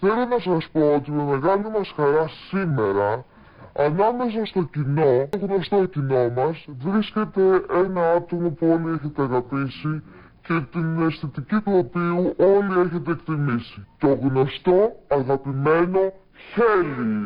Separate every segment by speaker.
Speaker 1: Θέλω να σας πω ότι με μεγάλη μας χαρά σήμερα ανάμεσα στο κοινό, το γνωστό κοινό μας, βρίσκεται ένα άτομο που όλοι έχετε αγαπήσει και την αισθητική του οποίου όλοι έχετε εκτιμήσει. Το γνωστό, αγαπημένο Χέλι.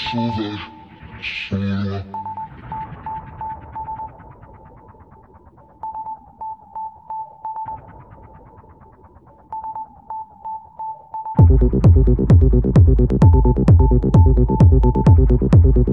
Speaker 1: chuva, chuva. Thank